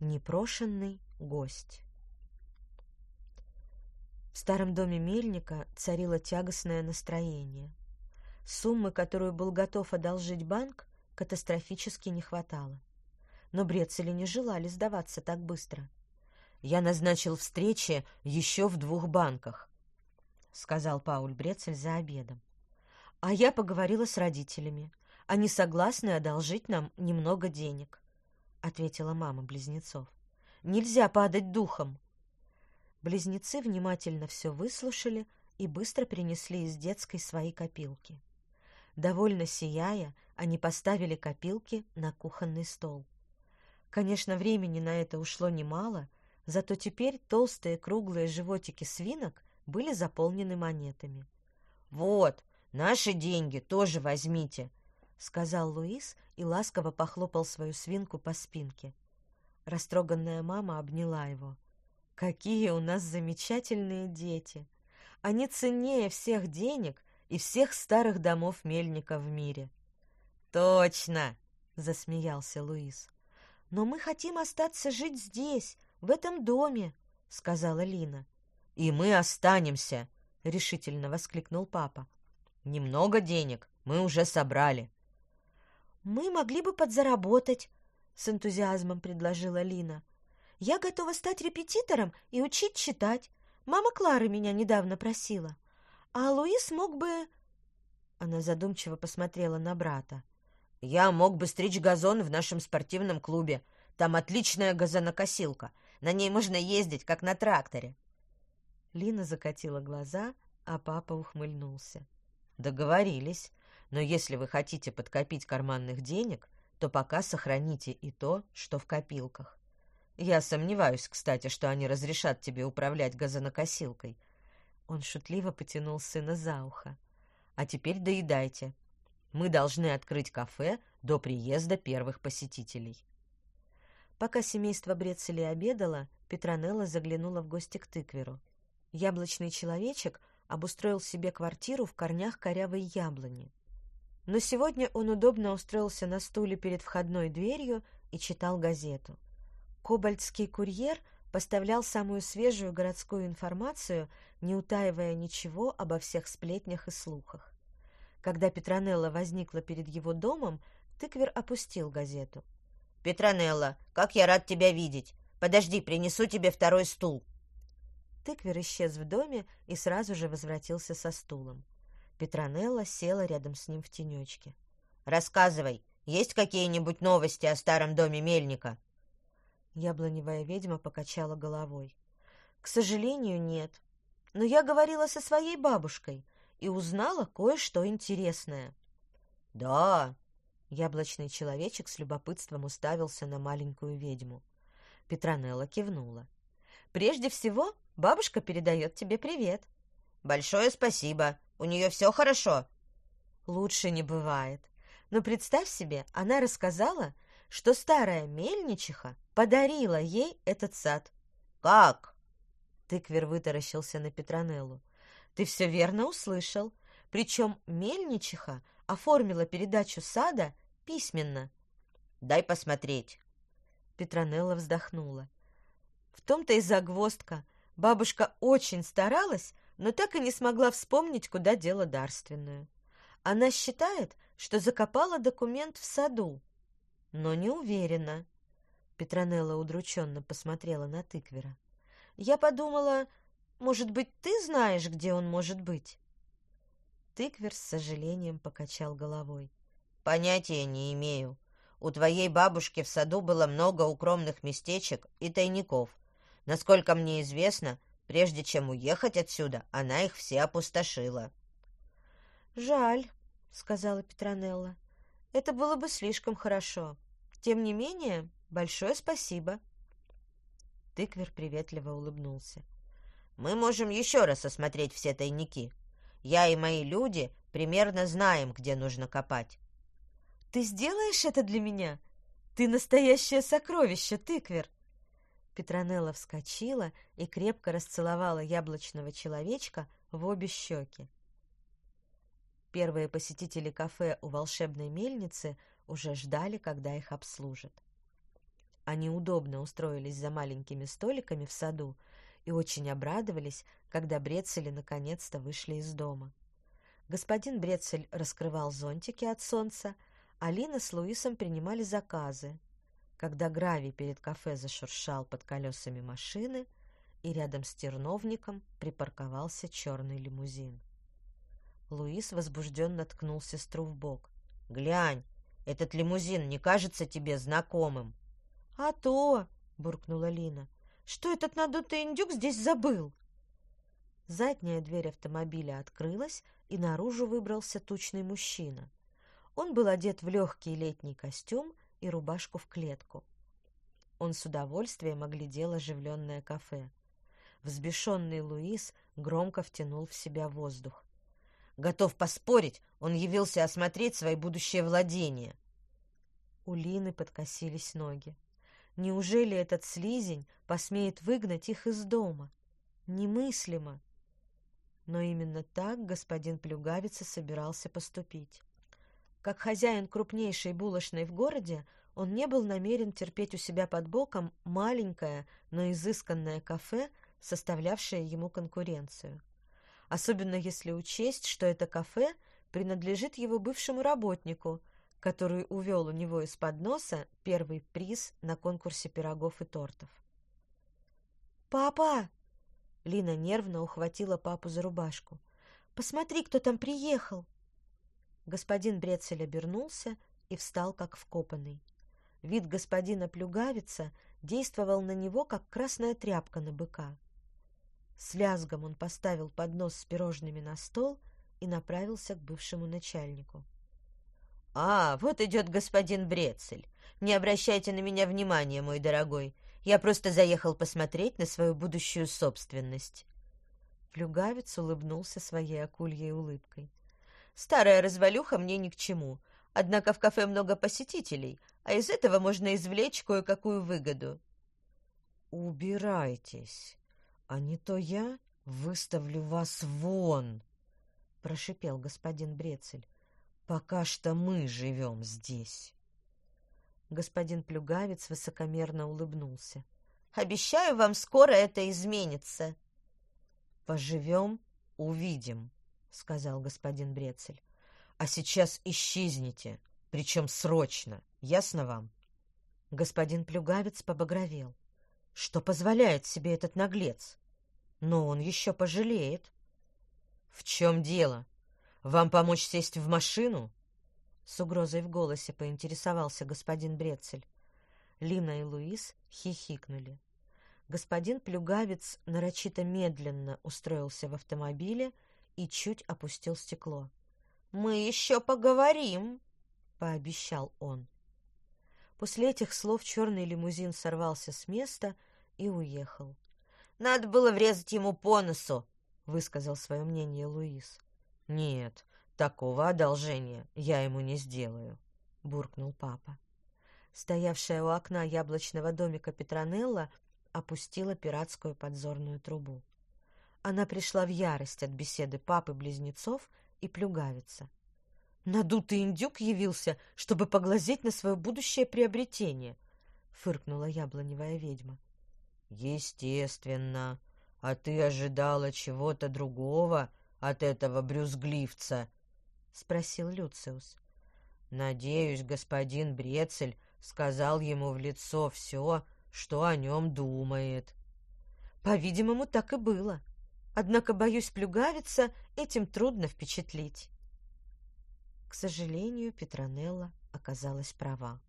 Непрошенный гость. В старом доме мельника царило тягостное настроение. Суммы, которую был готов одолжить банк, катастрофически не хватало. Но Брецели не желали сдаваться так быстро. «Я назначил встречи еще в двух банках», — сказал Пауль Брецель за обедом. «А я поговорила с родителями. Они согласны одолжить нам немного денег», — ответила мама близнецов. «Нельзя падать духом». Близнецы внимательно все выслушали и быстро принесли из детской свои копилки. Довольно сияя, они поставили копилки на кухонный стол. Конечно, времени на это ушло немало, зато теперь толстые круглые животики свинок были заполнены монетами. «Вот, наши деньги тоже возьмите», — сказал Луис и ласково похлопал свою свинку по спинке. Растроганная мама обняла его. «Какие у нас замечательные дети! Они ценнее всех денег и всех старых домов мельника в мире». «Точно!» — засмеялся Луис. «Но мы хотим остаться жить здесь, в этом доме», — сказала Лина. «И мы останемся!» — решительно воскликнул папа. «Немного денег мы уже собрали». «Мы могли бы подзаработать», — с энтузиазмом предложила Лина. «Я готова стать репетитором и учить читать. Мама Клары меня недавно просила. А Луис мог бы...» Она задумчиво посмотрела на брата. «Я мог бы стричь газон в нашем спортивном клубе. Там отличная газонокосилка. На ней можно ездить, как на тракторе». Лина закатила глаза, а папа ухмыльнулся. «Договорились. Но если вы хотите подкопить карманных денег, то пока сохраните и то, что в копилках. Я сомневаюсь, кстати, что они разрешат тебе управлять газонокосилкой». Он шутливо потянул сына за ухо. «А теперь доедайте. Мы должны открыть кафе до приезда первых посетителей». Пока семейство Брецели обедало, Петронелла заглянула в гости к тыкверу. Яблочный человечек обустроил себе квартиру в корнях корявой яблони. Но сегодня он удобно устроился на стуле перед входной дверью и читал газету. Кобальтский курьер поставлял самую свежую городскую информацию, не утаивая ничего обо всех сплетнях и слухах. Когда Петронелла возникла перед его домом, тыквер опустил газету — «Петронелла, как я рад тебя видеть! Подожди, принесу тебе второй стул!» Тыквер исчез в доме и сразу же возвратился со стулом. Петронелла села рядом с ним в тенечке. «Рассказывай, есть какие-нибудь новости о старом доме Мельника?» Яблоневая ведьма покачала головой. «К сожалению, нет. Но я говорила со своей бабушкой и узнала кое-что интересное». «Да, Яблочный человечек с любопытством уставился на маленькую ведьму. Петронелла кивнула. «Прежде всего, бабушка передает тебе привет». «Большое спасибо. У нее все хорошо». «Лучше не бывает. Но представь себе, она рассказала, что старая мельничиха подарила ей этот сад». «Как?» Тыквер вытаращился на Петронеллу. «Ты все верно услышал. Причем мельничиха оформила передачу сада письменно. «Дай посмотреть». Петронелла вздохнула. В том-то и загвоздка. Бабушка очень старалась, но так и не смогла вспомнить, куда дела дарственную. Она считает, что закопала документ в саду, но не уверена. Петронелла удрученно посмотрела на тыквера. Я подумала, может быть, ты знаешь, где он может быть? Тыквер с сожалением покачал головой. Понятия не имею. У твоей бабушки в саду было много укромных местечек и тайников. Насколько мне известно, прежде чем уехать отсюда, она их все опустошила. Жаль, сказала Петронелла. Это было бы слишком хорошо. Тем не менее, большое спасибо. Тыквер приветливо улыбнулся. Мы можем еще раз осмотреть все тайники. Я и мои люди примерно знаем, где нужно копать. Ты сделаешь это для меня? Ты настоящее сокровище, тыквер. Петронелла вскочила и крепко расцеловала яблочного человечка в обе щеки. Первые посетители кафе у волшебной мельницы уже ждали, когда их обслужат. Они удобно устроились за маленькими столиками в саду и очень обрадовались, когда Брецели наконец-то вышли из дома. Господин Брецель раскрывал зонтики от солнца, а Лина с Луисом принимали заказы. Когда гравий перед кафе зашуршал под колесами машины, и рядом с терновником припарковался черный лимузин. Луис возбужденно ткнул сестру в бок. «Глянь, этот лимузин не кажется тебе знакомым?» «А то!» — буркнула Лина. Что этот надутый индюк здесь забыл? Задняя дверь автомобиля открылась, и наружу выбрался тучный мужчина. Он был одет в легкий летний костюм и рубашку в клетку. Он с удовольствием оглядел оживленное кафе. Взбешенный Луис громко втянул в себя воздух. «Готов поспорить, он явился осмотреть свои будущее владения». У Лины подкосились ноги. Неужели этот слизень посмеет выгнать их из дома? Немыслимо. Но именно так господин Плюгавица собирался поступить. Как хозяин крупнейшей булочной в городе, он не был намерен терпеть у себя под боком маленькое, но изысканное кафе, составлявшее ему конкуренцию. Особенно если учесть, что это кафе принадлежит его бывшему работнику – который увел у него из-под носа первый приз на конкурсе пирогов и тортов. «Папа!» Лина нервно ухватила папу за рубашку. «Посмотри, кто там приехал!» Господин Брецель обернулся и встал как вкопанный. Вид господина Плюгавица действовал на него, как красная тряпка на быка. С лязгом он поставил поднос с пирожными на стол и направился к бывшему начальнику. «А, вот идет господин Брецель. Не обращайте на меня внимания, мой дорогой. Я просто заехал посмотреть на свою будущую собственность». Плюгавец улыбнулся своей акульей улыбкой. «Старая развалюха мне ни к чему. Однако в кафе много посетителей, а из этого можно извлечь кое-какую выгоду». «Убирайтесь, а не то я выставлю вас вон!» — прошипел господин Брецель. Пока что мы живем здесь. Господин Плюгавец высокомерно улыбнулся. Обещаю вам, скоро это изменится. Поживем, увидим, сказал господин Брецель. А сейчас исчезните, причем срочно. Ясно вам? Господин Плюгавец побагровел. Что позволяет себе этот наглец? Но он еще пожалеет. В чем дело? Вам помочь сесть в машину? С угрозой в голосе поинтересовался господин Брецель. Лина и Луис хихикнули. Господин Плюгавец нарочито медленно устроился в автомобиле и чуть опустил стекло. «Мы еще поговорим», — пообещал он. После этих слов черный лимузин сорвался с места и уехал. «Надо было врезать ему по носу», — высказал свое мнение Луис. «Нет, такого одолжения я ему не сделаю», — буркнул папа. Стоявшая у окна яблочного домика Петронелла опустила пиратскую подзорную трубу. Она пришла в ярость от беседы папы-близнецов и плюгавица. «Надутый индюк явился, чтобы поглазеть на свое будущее приобретение», — фыркнула яблоневая ведьма. «Естественно. А ты ожидала чего-то другого?» от этого брюзгливца? — спросил Люциус. — Надеюсь, господин Брецель сказал ему в лицо все, что о нем думает. — По-видимому, так и было. Однако, боюсь, плюгавиться этим трудно впечатлить. К сожалению, Петронелла оказалась права.